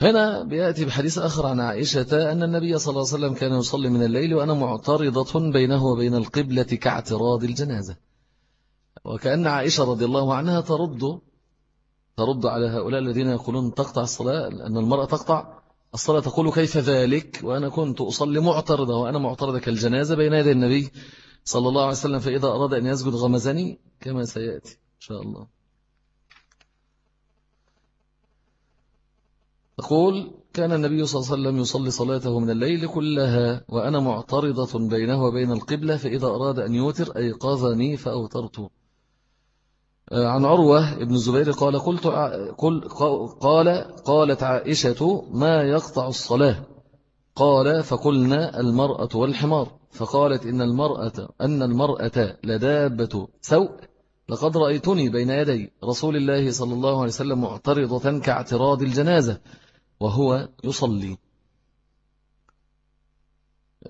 هنا بيأتي بحديث آخر عن عائشة أن النبي صلى الله عليه وسلم كان يصلي من الليل وأنا معترضة بينه وبين القبلة كاعتراض الجنازة. وكأن عائشة رضي الله عنها ترد ترد على هؤلاء الذين يقولون تقطع الصلاة أن المرأة تقطع الصلاة تقول كيف ذلك؟ وأنا كنت أصلي معترضة وأنا معترضة كالجنازة بين يدي النبي صلى الله عليه وسلم فإذا أراد أن يسجد غمزني كما سيأتي إن شاء الله. تقول كان النبي صلى الله عليه وسلم يصلي صلاته من الليل كلها وأنا معترضة بينه وبين القبلة فإذا أراد أن يوتر أيقظني فأوترت آه، عن عروة ابن الزبير قال قلت قل قال قالت عائشة ما يقطع الصلاة؟ قال فقلنا المرأة والحمار. فقالت إن المرأة أن المرأة لدابة سوء لقد رأيتني بين يدي رسول الله صلى الله عليه وسلم معترضة كاعتراض الجنازة. وهو يصلي.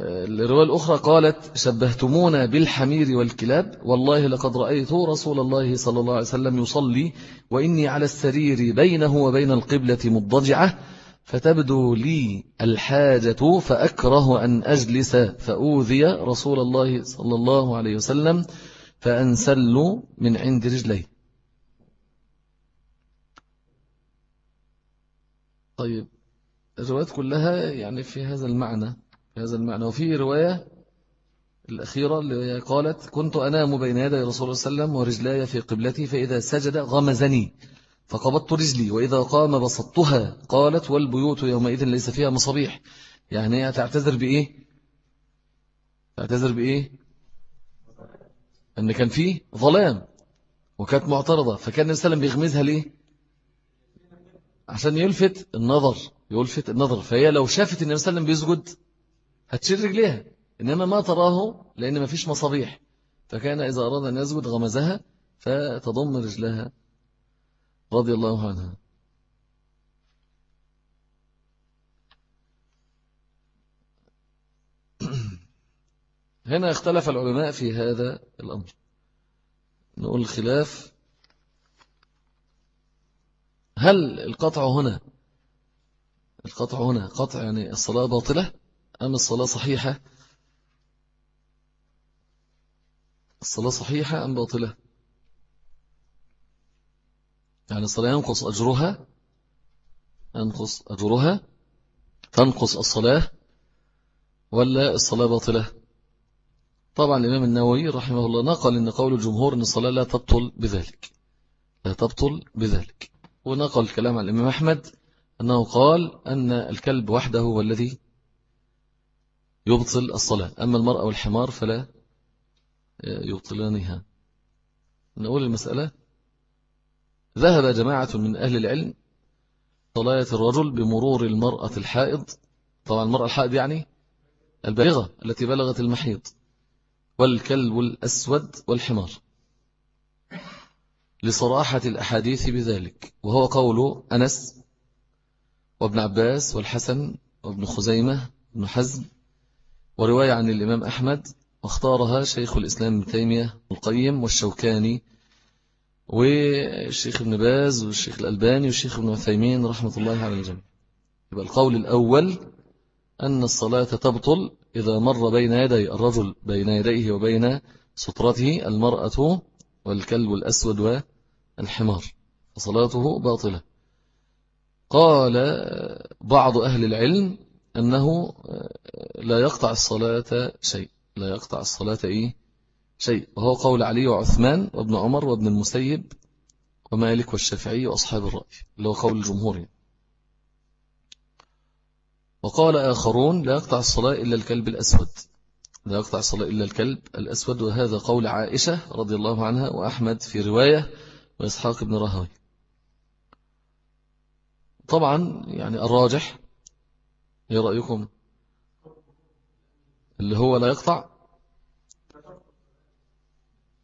الرواية الأخرى قالت شبهتمونا بالحمير والكلاب. والله لقد رأيت رسول الله صلى الله عليه وسلم يصلي وإني على السرير بينه وبين القبلة مضجعة فتبدو لي الحاجة فأكره أن أجلس فأوذي رسول الله صلى الله عليه وسلم فأنسل من عند رجليه. طيب الروايات كلها يعني في هذا المعنى هذا المعنى. وفي رواية الأخيرة اللي قالت كنت أنام بين يدي رسول الله صلى الله عليه وسلم ورجلاي في قبلتي فإذا سجد غمزني فقبضت رجلي وإذا قام بسطتها قالت والبيوت يومئذ ليس فيها مصابيح. يعني تعتذر بإيه؟ تعتذر بإيه؟ أن كان فيه ظلام وكانت معترضة. فكان النبي صلى الله عليه وسلم بيغمزها ليه عشان يلفت النظر يلفت النظر. فهي لو شافت النبي صلى الله عليه وسلم بيسجد هتشيل رجليها. إنما ما تراه لأن ما فيش مصابيح. فكان إذا أراد أن يسجد غمزها فتضم رجلها رضي الله عنها. هنا اختلف العلماء في هذا الأمر. نقول الخلاف هل القطع هنا القطع هنا قطع يعني الصلاة باطلة أم الصلاة صحيحة؟ الصلاة صحيحة أم باطلة؟ يعني الصلاة ينقص أجرها ينقص أجرها تنقص الصلاة ولا الصلاة باطلة؟ طبعا الإمام النووي رحمه الله نقل أن قول الجمهور أن الصلاة لا تبطل بذلك لا تبطل بذلك. ونقل الكلام عن الإمام أحمد أنه قال أن الكلب وحده هو الذي يبطل الصلاة. أما المرأة والحمار فلا يبطلانها. نقول المسألة ذهب جماعة من أهل العلم صلاة الرجل بمرور المرأة الحائض. طبعا المرأة الحائض يعني البالغة التي بلغت المحيض والكلب الأسود والحمار. لصراحة الأحاديث بذلك وهو قول أنس وابن عباس والحسن وابن خزيمة بن حزم ورواية عن الإمام أحمد واختارها شيخ الإسلام ابن تيمية القيم والشوكاني والشيخ ابن باز والشيخ الألباني والشيخ ابن عثيمين رحمة الله على الجميع. يبقى القول الأول أن الصلاة تبطل إذا مر بين يدي الرجل بين يديه وبين سطرته المرأة والكلب الأسود والحمار فصلاته باطلة. قال بعض أهل العلم أنه لا يقطع الصلاة شيء لا يقطع الصلاة إيه؟ شيء. وهو قول علي وعثمان وابن عمر وابن المسيب ومالك والشافعي وأصحاب الرأي اللي هو قول الجمهور وقال آخرون لا يقطع الصلاة إلا الكلب الأسود. لا يقطع الصلاة إلا الكلب. الأسود وهذا قول عائشة رضي الله عنها وأحمد في رواية وإسحاق بن رهوي طبعا يعني الراجح إيه رأيكم؟ اللي هو لا يقطع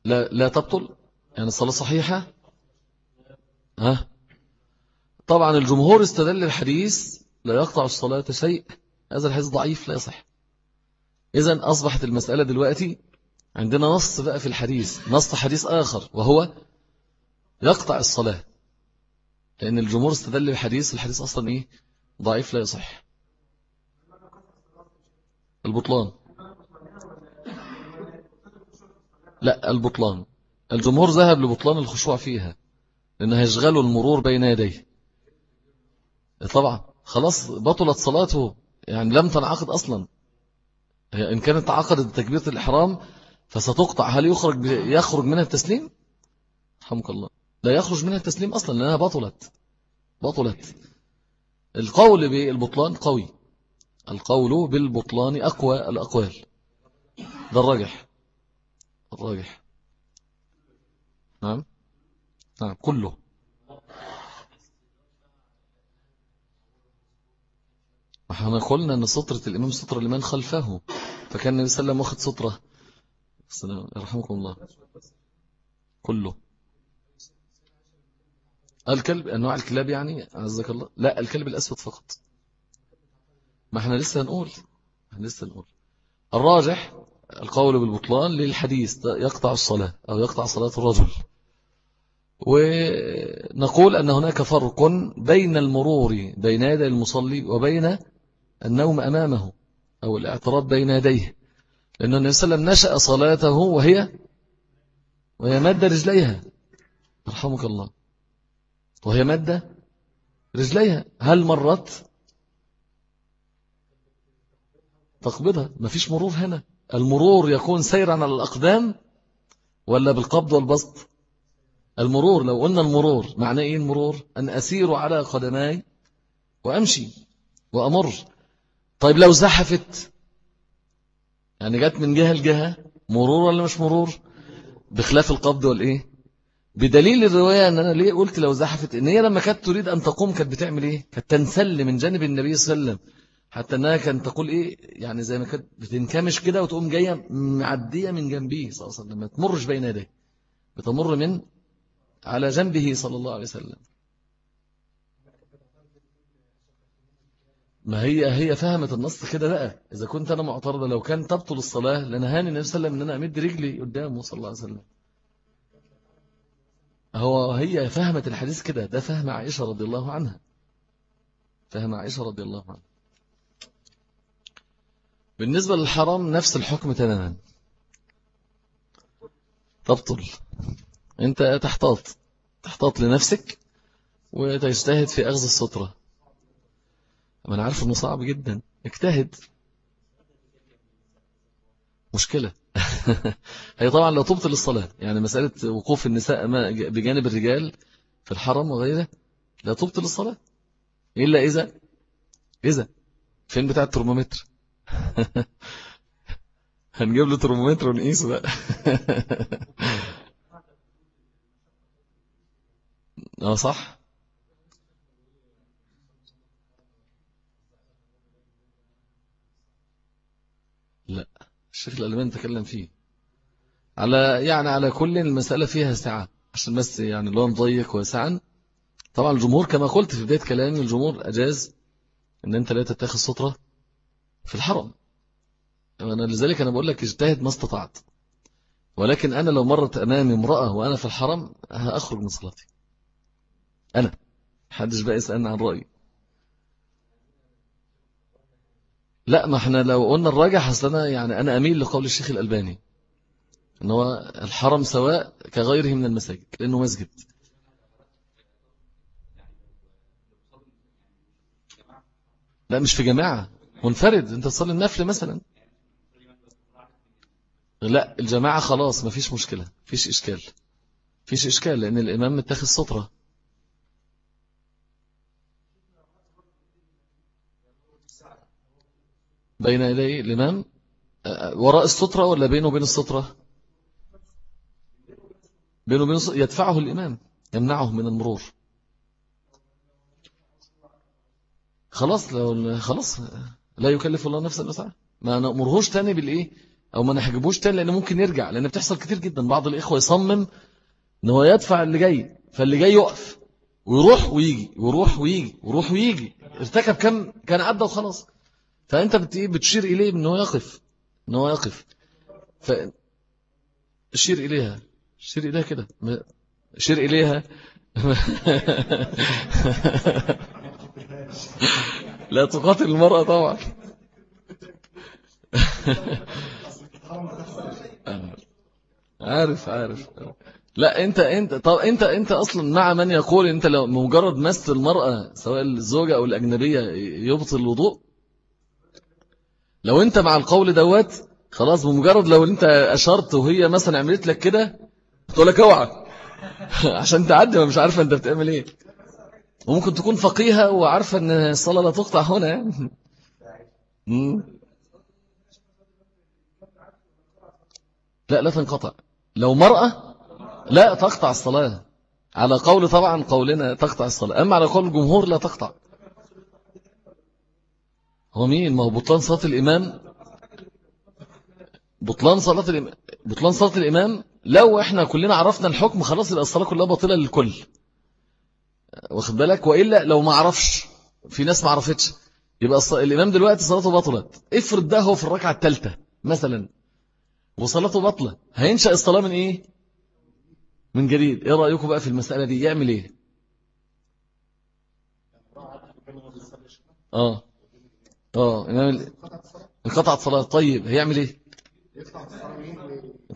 لا لا تبطل يعني الصلاة صحيحة؟ ها؟ طبعا الجمهور استدل الحديث لا يقطع الصلاة شيء هذا الحديث ضعيف لا يصح. إذا أصبحت المسألة دلوقتي عندنا نص بقى في الحديث نص حديث آخر وهو يقطع الصلاة. لأن الجمهور استدل بحديث الحديث أصلا إيه؟ ضعيف لا يصح. البطلان. لا البطلان. الجمهور ذهب لبطلان الخشوع فيها لأنه يشغل المرور بين يديه. طبعا خلاص بطلت صلاته يعني لم تنعقد أصلا. إن كانت عقدت تكبيرة الإحرام فستقطع. هل يخرج يخرج منها التسليم؟ رحمك الله. لا يخرج منها التسليم أصلا لأنها بطلت. بطلت. القول بالبطلان قوي. القول بالبطلان أقوى الأقوال. ده الراجح. الراجح. نعم. نعم كله. إحنا قلنا إن سطرة الإمام سطرة لمن خلفه. فكان النبي صلى الله عليه وسلم واخد سطرة يرحمكم الله. كله. الكلب انواع الكلاب يعني عزك الله. لا الكلب الأسود فقط. ما إحنا لسه هنقول إحنا لسه هنقول الراجح القول بالبطلان للحديث يقطع الصلاة أو يقطع صلاة الرجل. ونقول أن هناك فرق بين المرور بين يدي المصلي وبين النوم أمامه. أو الاعتراض بين يديه. لأن النبي صلى الله عليه وسلم نشأ صلاته وهي وهي مادة رجليها. رحمك الله. وهي مادة رجليها. هل مرت؟ تقبضها. ما فيش مرور هنا. المرور يكون سيرا على الأقدام ولا بالقبض والبسط؟ المرور. لو قلنا المرور معناه إيه المرور؟ أن أسير على قدماي وأمشي وأمر. طيب لو زحفت يعني جت من جهة لجهة مرور ولا مش مرور؟ بخلاف القبض والإيه؟ بدليل الرواية أن أنا ليه قلت لو زحفت؟ إن هي لما كانت تريد أن تقوم كانت بتعمل إيه؟ كانت تنسل من جانب النبي صلى الله عليه وسلم. حتى أنها كانت تقول إيه؟ يعني زي ما كانت بتنكمش كده وتقوم جاية معدية من جنبه صلى الله عليه وسلم ما تمرش بين يديه. بتمر من على جنبه صلى الله عليه وسلم. ما هي هي فهمت النص كده بقى. إذا كنت أنا معترضة لو كان تبطل الصلاة لنهاني النبي صلى الله عليه وسلم أن أنا أمد رجلي قدامه صلى الله عليه وسلم. هو هي فهمت الحديث كده. ده فهم عائشة رضي الله عنها. فهم عائشة رضي الله عنها. بالنسبة للحرام نفس الحكم تماما. تبطل. أنت تحتاط. تحتاط لنفسك وتجتهد في أخذ السطرة ما أنا عارف أنه صعب جدا. اجتهد. مشكلة. هي طبعا لا تبطل الصلاة. يعني مسألة وقوف النساء بجانب الرجال في الحرم وغيره لا تبطل الصلاة. إلا إذا إذا فين بتاع الترمومتر؟ هنجيب له ترمومتر ونقيسه بقى. آه صح لا الشيخ الألمان تكلم فيه. على يعني على كل المسألة فيها سعة عشان بس يعني لو نضيق واسعا طبعا الجمهور كما قلت في بداية كلامي الجمهور أجاز إن أنت لا تتخذ سطرة في الحرم. أنا لذلك أنا بقول لك اجتهد ما استطعت. ولكن أنا لو مرت أمامي امرأة وأنا في الحرم هأخرج من صلاتي. أنا. حدش بقى يسألني عن رأيي. لا ما إحنا لو قلنا الراجح أصل يعني أنا أميل لقول الشيخ الألباني إن هو الحرم سواء كغيره من المساجد لأنه مسجد. لا مش في جماعة منفرد. أنت تصلي النفل مثلا. لا الجماعة خلاص ما فيش مشكلة فيش إشكال. فيش إشكال لأن الإمام متخذ سطرة. بين يدي الإمام وراء السطرة ولا بينه وبين السطرة بينه وبين السطرة يدفعه الإمام يمنعه من المرور. خلاص لو خلاص لا يكلف الله نفسا وسعها. ما نأمرهوش تاني بالإيه؟ أو ما نحجبوش تاني لأنه ممكن يرجع لأن بتحصل كتير جدا. بعض الإخوة يصمم إن هو يدفع اللي جاي فاللي جاي يقف ويروح ويجي ويروح ويجي ويروح ويجي. ارتكب كم؟ كان عدى وخلاص. فأنت بتشير إليه إنه يقف إنه يقف. ف شير إليها. شير إليها كده. شير إليها. لا تقاتل المرأة طبعا. عارف عارف. لا أنت أنت طب أنت أنت أصلا مع من يقول أنت لو مجرد مس المرأة سواء الزوجة أو الأجنبية يبطل الوضوء؟ لو انت مع القول دوت خلاص بمجرد لو انت أشرت وهي مثلا عملت لك كده تقول لك اوعى. عشان تعدي ما مش عارفة انت بتعمل إيه. وممكن تكون فقيهة وعارفة إن الصلاة لا تقطع هنا يعني. لا لا تنقطع. لو مرأة لا تقطع الصلاة. على قول طبعا قولنا تقطع الصلاة. أما على قول الجمهور لا تقطع. هو مين؟ ما هو بطلان صلاة الإمام؟ بطلان صلاة الإمام بطلان صلاة الإمام؟ لو إحنا كلنا عرفنا الحكم خلاص يبقى الصلاة كلها باطلة للكل. واخد بالك؟ وإلا لو ما عرفش في ناس ما عرفتش. يبقى الإمام دلوقتي صلاته بطلت افرض ده هو في الركعة الثالثة مثلا وصلاته بطلة هينشأ الصلاة من إيه؟ من جديد. إيه رأيكم بقى في المسألة دي؟ يعمل إيه؟ آه. إمام انقطعت صلاة طيب هيعمل إيه؟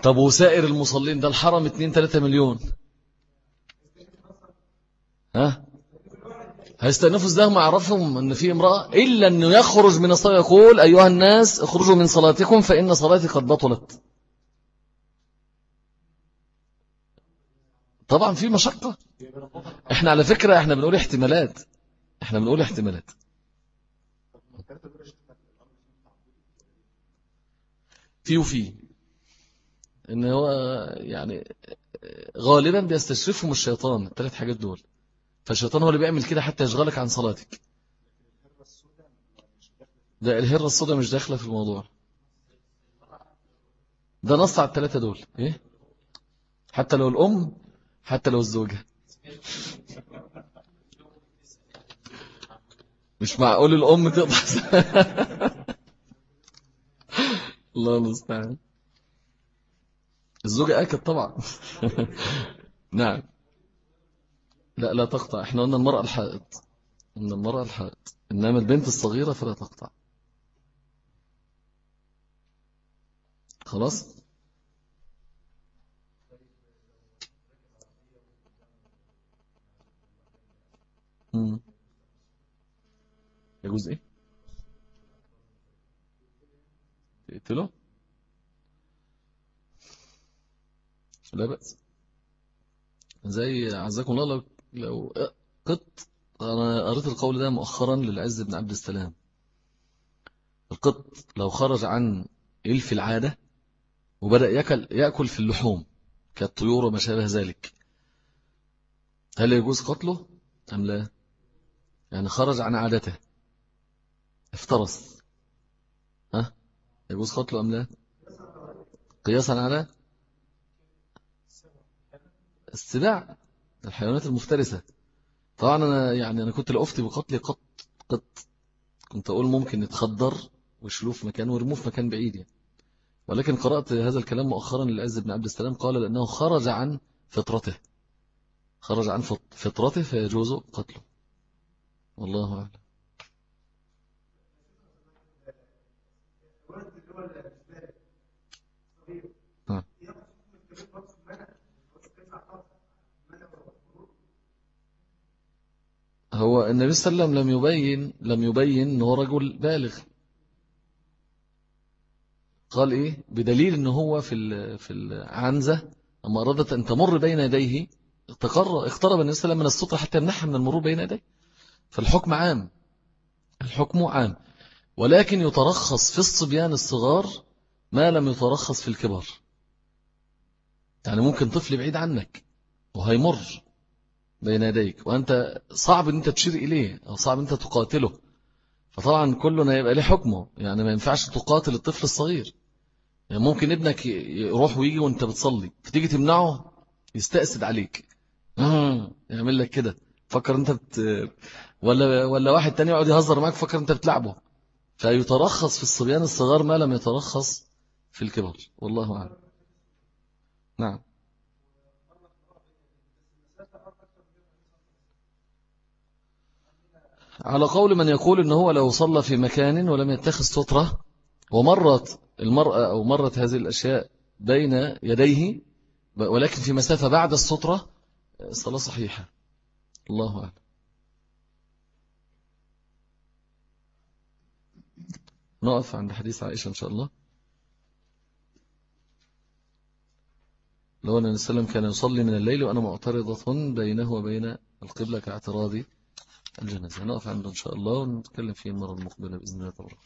طب وسائر المصلين ده الحرم 2-3 مليون. ها؟ هيستأنفوا إزاي؟ ما عرفهم إن في امرأة إلا انه يخرج من الصلاة يقول أيها الناس اخرجوا من صلاتكم فإن صلاتي قد بطلت. طبعا في مشقة. إحنا على فكرة إحنا بنقول احتمالات. إحنا بنقول احتمالات. في وفي. إن هو يعني غالبا بيستشرفهم الشيطان الثلاث حاجات دول. فالشيطان هو اللي بيعمل كده حتى يشغلك عن صلاتك. ده الهرة الصدى مش داخلة في الموضوع. ده نص على الثلاثة دول. إيه؟ حتى لو الأم حتى لو الزوجة. مش معقول الأم تقطع الله المستعان. الزوجة أكد طبعا. نعم. لا لا تقطع. إحنا قلنا المرأة الحائط. ان المرأة الحائط. إنما البنت الصغيرة فلا تقطع. خلاص. يجوز إيه؟ تقتله لا بأس. زي عزكم الله لو لو قط أنا قريت القول ده مؤخرا للعز بن عبد السلام. القط لو خرج عن إلف العادة وبدأ يأكل, يأكل في اللحوم كالطيور وما شابه ذلك هل يجوز قتله؟ أم لا؟ يعني خرج عن عادته افترس. يجوز قتله أم لا؟ قياسا على السباع الحيوانات المفترسة. طبعا أنا يعني أنا كنت لأفتي بقتل قط قط. كنت أقول ممكن يتخدر ويشلوه في مكان ويرموه في مكان بعيد يعني. ولكن قرأت هذا الكلام مؤخرا للعز بن عبد السلام قال لأنه خرج عن فطرته. خرج عن فطرته فيجوز قتله. والله أعلم. هو النبي صلى الله عليه وسلم لم يبين لم يبين انه رجل بالغ. قال إيه؟ بدليل إن هو في في العنزة اما ارادت أن تمر بين يديه اقترب النبي صلى الله عليه وسلم من السطر حتى يمنعها من المرور بين يديه. فالحكم عام. الحكم عام. ولكن يترخص في الصبيان الصغار ما لم يترخص في الكبار. يعني ممكن طفل بعيد عنك وهيمر. بين يديك. وأنت صعب أن أنت تشير إليه أو صعب أن أنت تقاتله. فطبعا كلنا يبقى له حكمه. يعني ما ينفعش تقاتل الطفل الصغير. يعني ممكن ابنك يروح ويجي وأنت بتصلي. فتيجي تمنعه يستأسد عليك. يعمل لك كده. فكر أنت بت... ولا ولا واحد تاني يقعد يهزر معاك فكر أنت بتلعبه. فيترخص في الصبيان الصغار ما لم يترخص في الكبر والله أعلم. نعم. على قول من يقول إن هو لو صلى في مكان ولم يتخذ سترة ومرت المرأة أو مرت هذه الأشياء بين يديه ولكن في مسافة بعد السترة صلاة صحيحة. الله أعلم. نقف عند حديث عائشة إن شاء الله. لو أن السلام كان يصلي من الليل وأنا معترضة بينه وبين القبلة كاعتراضي الجنازة نقف عنده إن شاء الله ونتكلم فيه المرة المقبلة بإذن الله تبارك